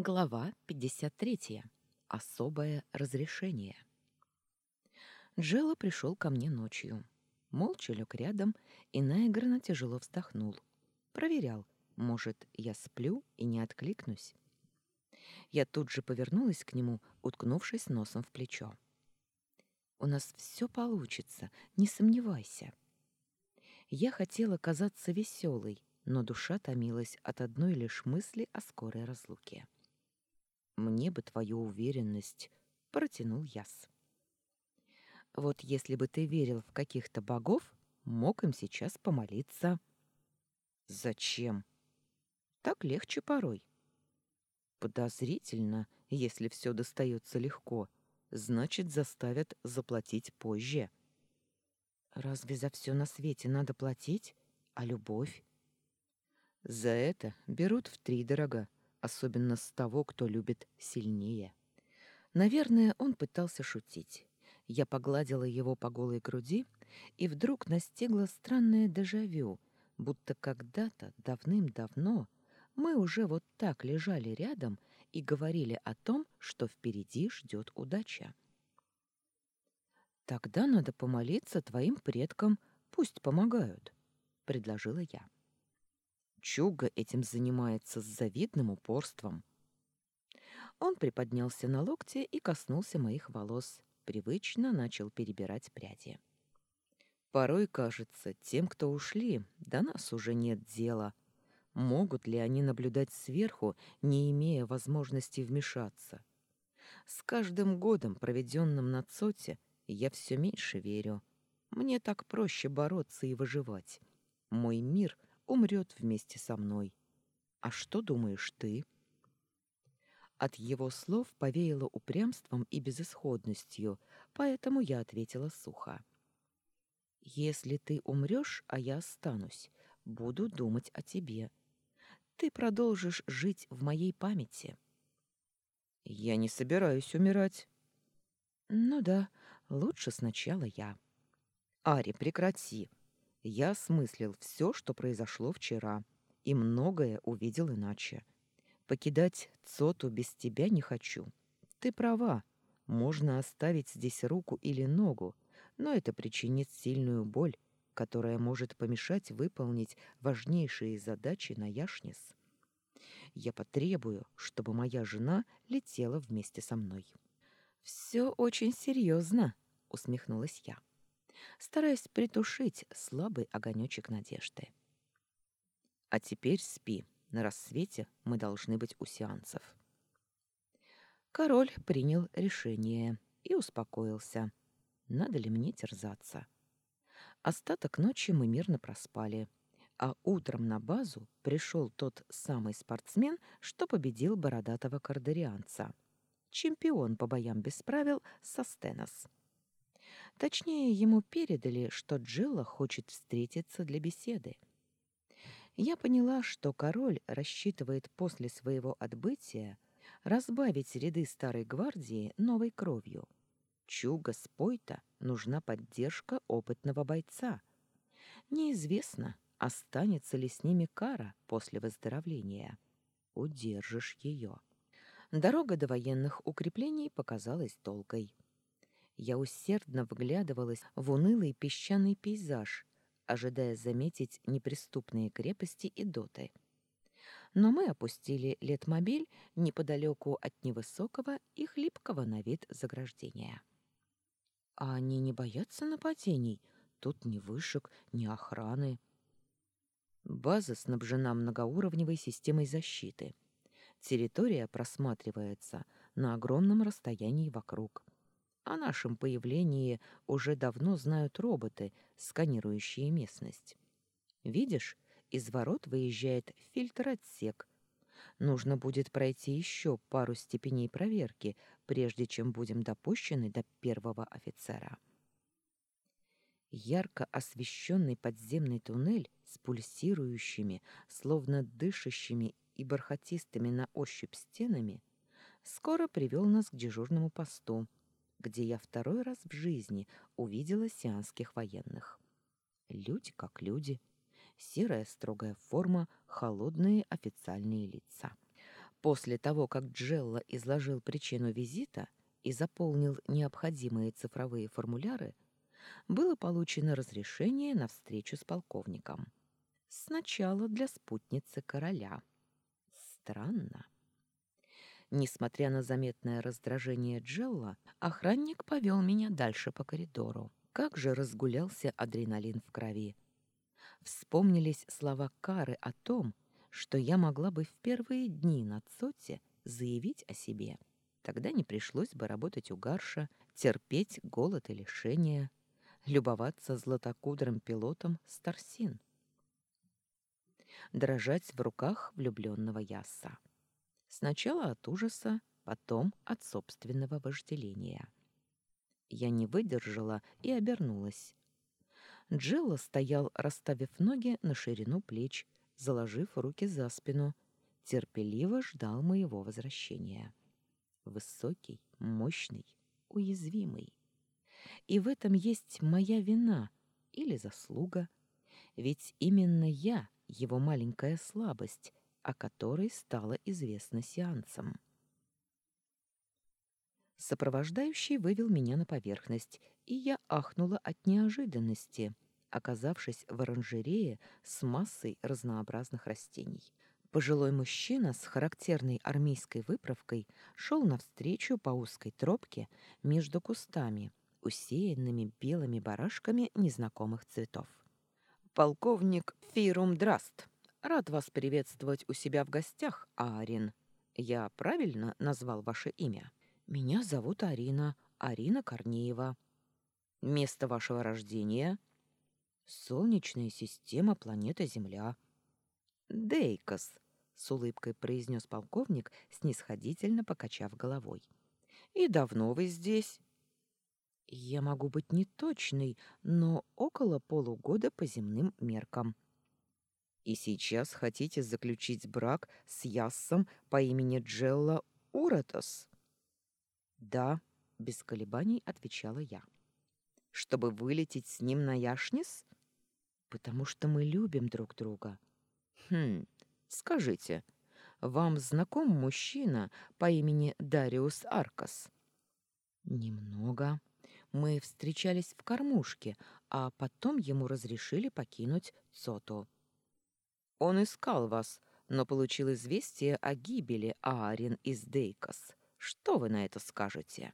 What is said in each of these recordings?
Глава 53. Особое разрешение. Джелла пришел ко мне ночью. Молча лег рядом и наигранно тяжело вздохнул. Проверял, может, я сплю и не откликнусь. Я тут же повернулась к нему, уткнувшись носом в плечо. «У нас все получится, не сомневайся». Я хотела казаться веселой, но душа томилась от одной лишь мысли о скорой разлуке. Мне бы твою уверенность, протянул Яс. Вот если бы ты верил в каких-то богов, мог им сейчас помолиться. Зачем? Так легче порой. Подозрительно, если все достается легко, значит, заставят заплатить позже. Разве за все на свете надо платить? А любовь? За это берут втридорога, особенно с того, кто любит сильнее. Наверное, он пытался шутить. Я погладила его по голой груди, и вдруг настигло странное дежавю, будто когда-то, давным-давно, мы уже вот так лежали рядом и говорили о том, что впереди ждет удача. «Тогда надо помолиться твоим предкам, пусть помогают», — предложила я. Чуга этим занимается с завидным упорством. Он приподнялся на локте и коснулся моих волос, привычно начал перебирать пряди. Порой кажется, тем, кто ушли, до нас уже нет дела. Могут ли они наблюдать сверху, не имея возможности вмешаться? С каждым годом, проведенным на Цоте, я все меньше верю. Мне так проще бороться и выживать. Мой мир — умрет вместе со мной. А что думаешь ты? От его слов повеяло упрямством и безысходностью, поэтому я ответила сухо. Если ты умрешь, а я останусь, буду думать о тебе. Ты продолжишь жить в моей памяти. Я не собираюсь умирать. Ну да, лучше сначала я. Ари, прекрати. Я осмыслил все, что произошло вчера, и многое увидел иначе. Покидать Цоту без тебя не хочу. Ты права. Можно оставить здесь руку или ногу, но это причинит сильную боль, которая может помешать выполнить важнейшие задачи на Яшнис. Я потребую, чтобы моя жена летела вместе со мной. Все очень серьезно, усмехнулась я стараясь притушить слабый огонечек надежды. «А теперь спи. На рассвете мы должны быть у сеансов». Король принял решение и успокоился. Надо ли мне терзаться? Остаток ночи мы мирно проспали, а утром на базу пришел тот самый спортсмен, что победил бородатого кардерианца. Чемпион по боям без правил Состенос. Точнее, ему передали, что Джилла хочет встретиться для беседы. Я поняла, что король рассчитывает после своего отбытия разбавить ряды старой гвардии новой кровью. Чуга Спойта нужна поддержка опытного бойца. Неизвестно, останется ли с ними кара после выздоровления. Удержишь ее. Дорога до военных укреплений показалась долгой. Я усердно вглядывалась в унылый песчаный пейзаж, ожидая заметить неприступные крепости и доты. Но мы опустили летмобиль неподалеку от невысокого и хлипкого на вид заграждения. А они не боятся нападений? Тут ни вышек, ни охраны. База снабжена многоуровневой системой защиты. Территория просматривается на огромном расстоянии вокруг. О нашем появлении уже давно знают роботы, сканирующие местность. Видишь, из ворот выезжает фильтр-отсек. Нужно будет пройти еще пару степеней проверки, прежде чем будем допущены до первого офицера. Ярко освещенный подземный туннель с пульсирующими, словно дышащими и бархатистыми на ощупь стенами скоро привел нас к дежурному посту — где я второй раз в жизни увидела сианских военных. Люди как люди. Серая строгая форма, холодные официальные лица. После того, как Джелла изложил причину визита и заполнил необходимые цифровые формуляры, было получено разрешение на встречу с полковником. Сначала для спутницы короля. Странно. Несмотря на заметное раздражение Джелла, охранник повел меня дальше по коридору. Как же разгулялся адреналин в крови. Вспомнились слова Кары о том, что я могла бы в первые дни на Цоте заявить о себе. Тогда не пришлось бы работать у Гарша, терпеть голод и лишения, любоваться златокудрым пилотом Старсин. Дрожать в руках влюбленного Яса. Сначала от ужаса, потом от собственного вожделения. Я не выдержала и обернулась. Джилла стоял, расставив ноги на ширину плеч, заложив руки за спину, терпеливо ждал моего возвращения. Высокий, мощный, уязвимый. И в этом есть моя вина или заслуга, ведь именно я его маленькая слабость, о которой стало известно сеансом. Сопровождающий вывел меня на поверхность, и я ахнула от неожиданности, оказавшись в оранжерее с массой разнообразных растений. Пожилой мужчина с характерной армейской выправкой шел навстречу по узкой тропке между кустами, усеянными белыми барашками незнакомых цветов. «Полковник Фирум Драст, рад вас приветствовать у себя в гостях, Аарин. Я правильно назвал ваше имя?» Меня зовут Арина, Арина Корнеева. Место вашего рождения? Солнечная система, планета Земля. Дейкос, с улыбкой произнес полковник, снисходительно покачав головой. И давно вы здесь? Я могу быть неточной, но около полугода по земным меркам. И сейчас хотите заключить брак с Яссом по имени Джелла Уратос? «Да», — без колебаний отвечала я. «Чтобы вылететь с ним на Яшнис?» «Потому что мы любим друг друга». «Хм, скажите, вам знаком мужчина по имени Дариус Аркас?» «Немного. Мы встречались в кормушке, а потом ему разрешили покинуть Цоту». «Он искал вас, но получил известие о гибели Аарин из Дейкос. Что вы на это скажете?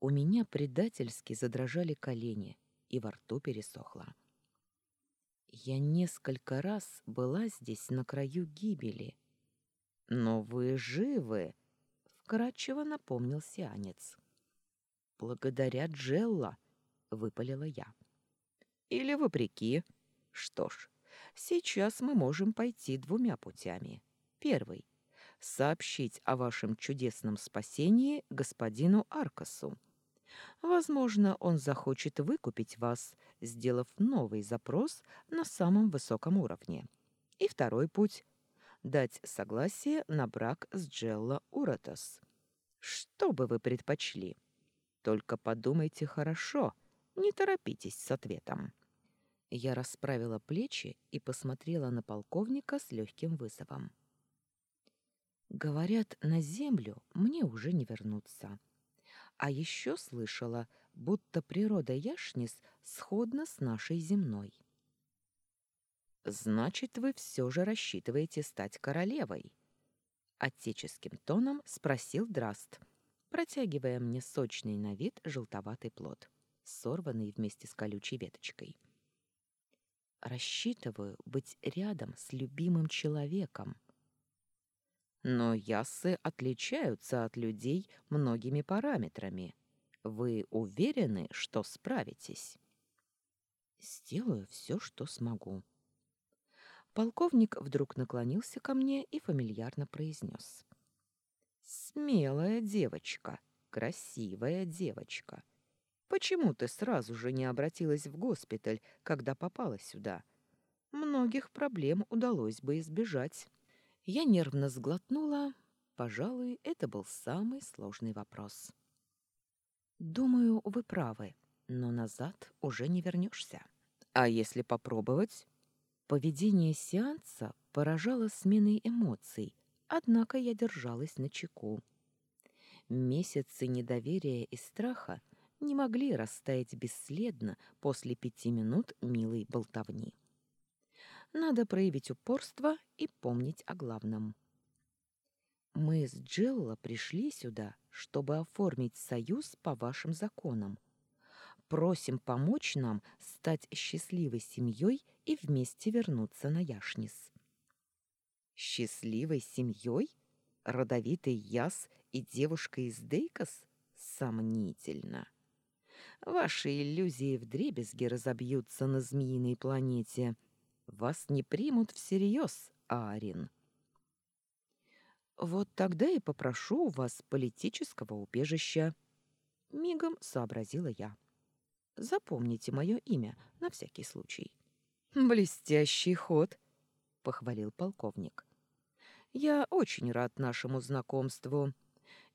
У меня предательски задрожали колени, и во рту пересохло. Я несколько раз была здесь на краю гибели. Но вы живы, вкратчиво напомнил сианец. Благодаря Джелла, выпалила я. Или вопреки. Что ж, сейчас мы можем пойти двумя путями. Первый сообщить о вашем чудесном спасении господину Аркасу. Возможно, он захочет выкупить вас, сделав новый запрос на самом высоком уровне. И второй путь — дать согласие на брак с Джелла Уратос. Что бы вы предпочли? Только подумайте хорошо, не торопитесь с ответом. Я расправила плечи и посмотрела на полковника с легким вызовом. Говорят, на землю мне уже не вернуться. А еще слышала, будто природа Яшнис сходна с нашей земной. Значит, вы все же рассчитываете стать королевой? Отеческим тоном спросил Драст, протягивая мне сочный на вид желтоватый плод, сорванный вместе с колючей веточкой. Рассчитываю быть рядом с любимым человеком, но яссы отличаются от людей многими параметрами. Вы уверены, что справитесь? Сделаю все, что смогу. Полковник вдруг наклонился ко мне и фамильярно произнес. «Смелая девочка, красивая девочка. Почему ты сразу же не обратилась в госпиталь, когда попала сюда? Многих проблем удалось бы избежать». Я нервно сглотнула. Пожалуй, это был самый сложный вопрос. Думаю, вы правы, но назад уже не вернешься. А если попробовать? Поведение сеанса поражало сменой эмоций, Однако я держалась на чеку. Месяцы недоверия и страха не могли растаять бесследно после пяти минут милой болтовни. Надо проявить упорство и помнить о главном. Мы с Джелла пришли сюда, чтобы оформить союз по вашим законам. Просим помочь нам стать счастливой семьей и вместе вернуться на Яшнис. Счастливой семьей? Родовитый Яс и девушка из Дейкос? Сомнительно. Ваши иллюзии вдребезги разобьются на змеиной планете. Вас не примут всерьез, Арин. Вот тогда и попрошу у вас политического убежища. Мигом сообразила я. Запомните мое имя на всякий случай. Блестящий ход, похвалил полковник. Я очень рад нашему знакомству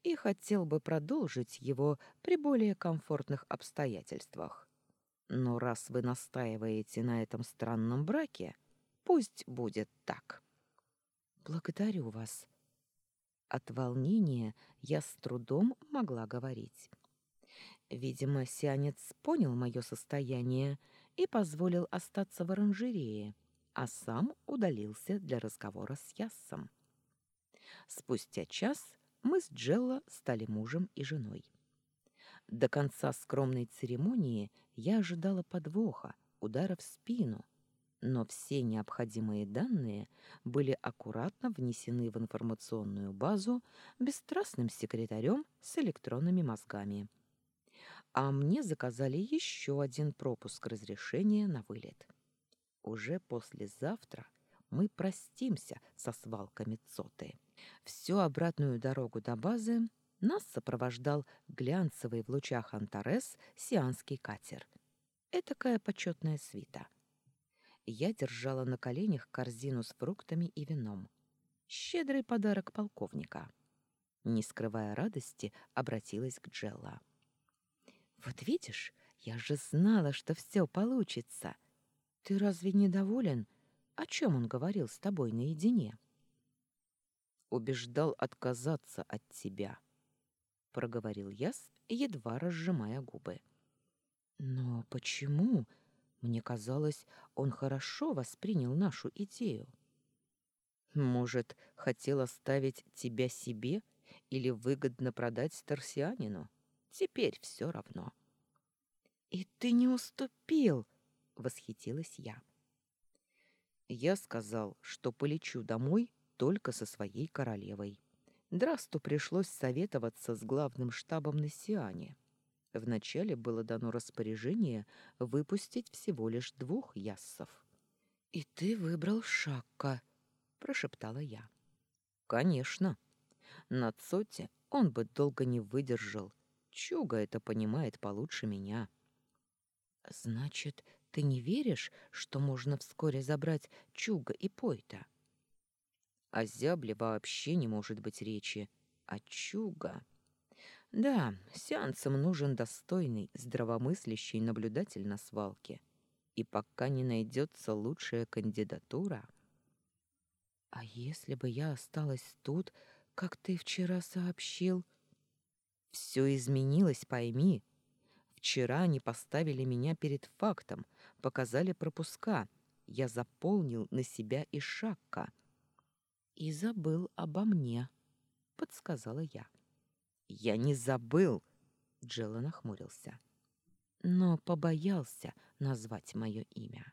и хотел бы продолжить его при более комфортных обстоятельствах. Но раз вы настаиваете на этом странном браке, пусть будет так. Благодарю вас. От волнения я с трудом могла говорить. Видимо, сианец понял мое состояние и позволил остаться в оранжерее, а сам удалился для разговора с Яссом. Спустя час мы с Джелло стали мужем и женой. До конца скромной церемонии я ожидала подвоха, удара в спину, но все необходимые данные были аккуратно внесены в информационную базу бесстрастным секретарем с электронными мозгами. А мне заказали еще один пропуск разрешения на вылет. Уже послезавтра мы простимся со свалками Цоты. Всю обратную дорогу до базы нас сопровождал глянцевый в лучах Антарес сианский катер. Этакая почетная свита. Я держала на коленях корзину с фруктами и вином. Щедрый подарок полковника. Не скрывая радости, обратилась к Джелла. «Вот видишь, я же знала, что все получится. Ты разве не доволен? О чем он говорил с тобой наедине?» «Убеждал отказаться от тебя», — проговорил Яс, едва разжимая губы. «Но почему? Мне казалось, он хорошо воспринял нашу идею». «Может, хотел оставить тебя себе или выгодно продать Тарсианину? Теперь все равно». «И ты не уступил!» — восхитилась я. Я сказал, что полечу домой только со своей королевой. Драсту пришлось советоваться с главным штабом на Сиане. Вначале было дано распоряжение выпустить всего лишь двух яссов. «И ты выбрал Шакка», — прошептала я. «Конечно. На Цоте он бы долго не выдержал. Чуга это понимает получше меня». «Значит, ты не веришь, что можно вскоре забрать Чуга и Пойта?» О зябле вообще не может быть речи. А чуга... Да, сеансам нужен достойный, здравомыслящий наблюдатель на свалке. И пока не найдется лучшая кандидатура... А если бы я осталась тут, как ты вчера сообщил? Все изменилось, пойми. Вчера они поставили меня перед фактом, показали пропуска. Я заполнил на себя и шакка и забыл обо мне», — подсказала я. «Я не забыл», — Джелла нахмурился, но побоялся назвать мое имя.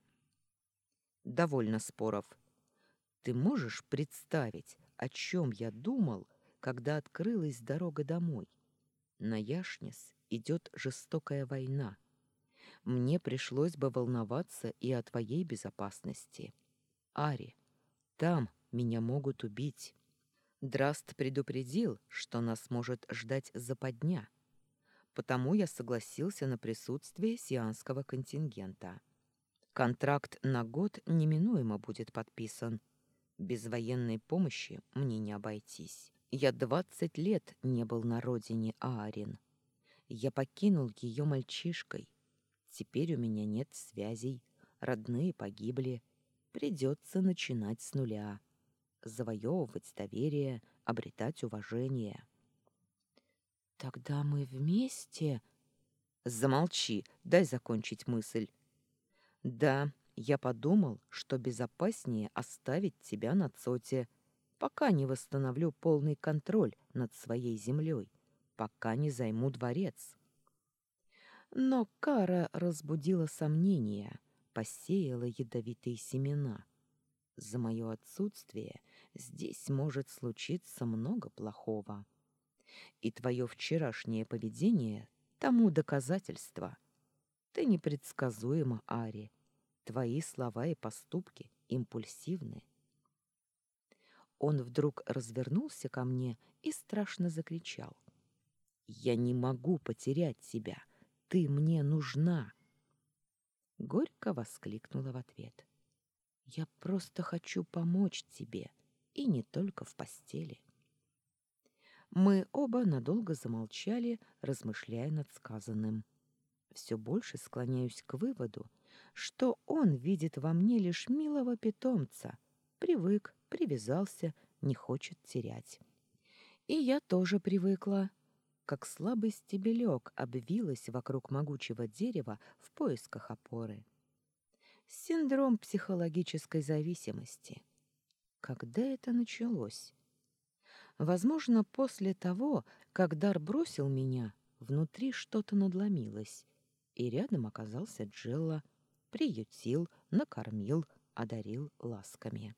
«Довольно споров. Ты можешь представить, о чем я думал, когда открылась дорога домой? На Яшнис идет жестокая война. Мне пришлось бы волноваться и о твоей безопасности. Ари, там, меня могут убить. Драст предупредил, что нас может ждать западня. Потому я согласился на присутствие сианского контингента. Контракт на год неминуемо будет подписан. Без военной помощи мне не обойтись. Я двадцать лет не был на родине Аарин. Я покинул ее мальчишкой. Теперь у меня нет связей, родные погибли. Придется начинать с нуля. Завоевывать доверие, обретать уважение. «Тогда мы вместе...» «Замолчи, дай закончить мысль». «Да, я подумал, что безопаснее оставить тебя на Цоте, пока не восстановлю полный контроль над своей землей, пока не займу дворец». Но кара разбудила сомнения, посеяла ядовитые семена. За мое отсутствие здесь может случиться много плохого. И твое вчерашнее поведение тому доказательство. Ты непредсказуема, Ари. Твои слова и поступки импульсивны. Он вдруг развернулся ко мне и страшно закричал. «Я не могу потерять тебя. Ты мне нужна!» Горько воскликнула в ответ. «Я просто хочу помочь тебе, и не только в постели». Мы оба надолго замолчали, размышляя над сказанным. Все больше склоняюсь к выводу, что он видит во мне лишь милого питомца, привык, привязался, не хочет терять. И я тоже привыкла, как слабый стебелек обвилась вокруг могучего дерева в поисках опоры. Синдром психологической зависимости. Когда это началось? Возможно, после того, как дар бросил меня, внутри что-то надломилось, и рядом оказался Джелла, приютил, накормил, одарил ласками.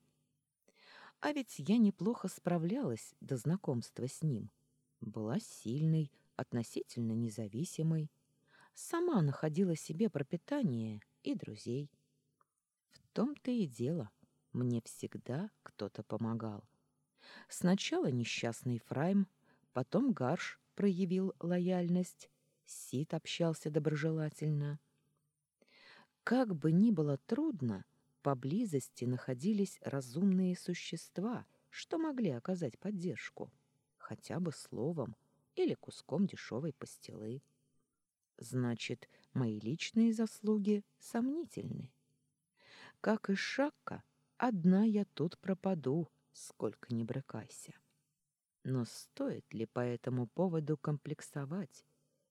А ведь я неплохо справлялась до знакомства с ним. Была сильной, относительно независимой, сама находила себе пропитание и друзей. В том-то и дело, мне всегда кто-то помогал. Сначала несчастный Фрайм, потом Гарш проявил лояльность, Сид общался доброжелательно. Как бы ни было трудно, поблизости находились разумные существа, что могли оказать поддержку, хотя бы словом или куском дешевой пастилы. Значит, мои личные заслуги сомнительны. Как и Шакка, одна я тут пропаду, сколько ни брыкайся. Но стоит ли по этому поводу комплексовать,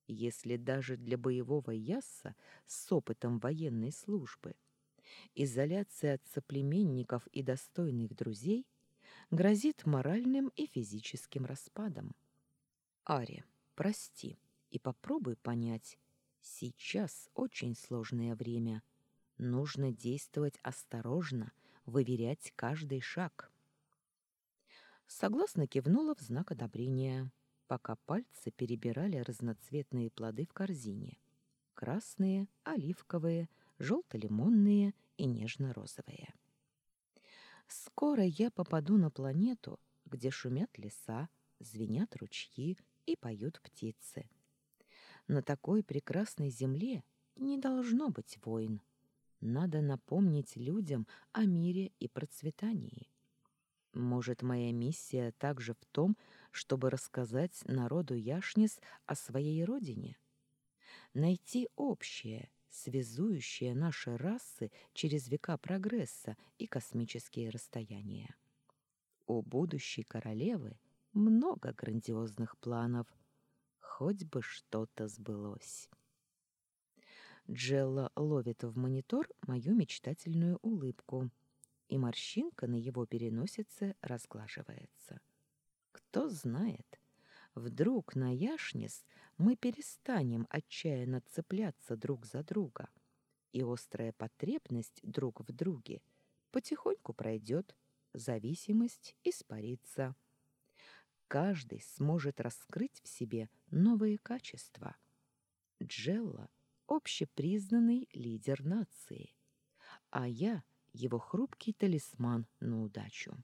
если даже для боевого ясса с опытом военной службы изоляция от соплеменников и достойных друзей грозит моральным и физическим распадом? Ари, прости и попробуй понять, сейчас очень сложное время. Нужно действовать осторожно, выверять каждый шаг. Согласно кивнула в знак одобрения, пока пальцы перебирали разноцветные плоды в корзине. Красные, оливковые, желто-лимонные и нежно-розовые. Скоро я попаду на планету, где шумят леса, звенят ручьи и поют птицы. На такой прекрасной земле не должно быть войн. Надо напомнить людям о мире и процветании. Может, моя миссия также в том, чтобы рассказать народу Яшнис о своей родине? Найти общее, связующее наши расы через века прогресса и космические расстояния. У будущей королевы много грандиозных планов. Хоть бы что-то сбылось. Джелла ловит в монитор мою мечтательную улыбку — и морщинка на его переносице разглаживается. Кто знает, вдруг на Яшнис мы перестанем отчаянно цепляться друг за друга, и острая потребность друг в друге потихоньку пройдет, зависимость испарится. Каждый сможет раскрыть в себе новые качества. Джелла — общепризнанный лидер нации, а я — его хрупкий талисман на удачу.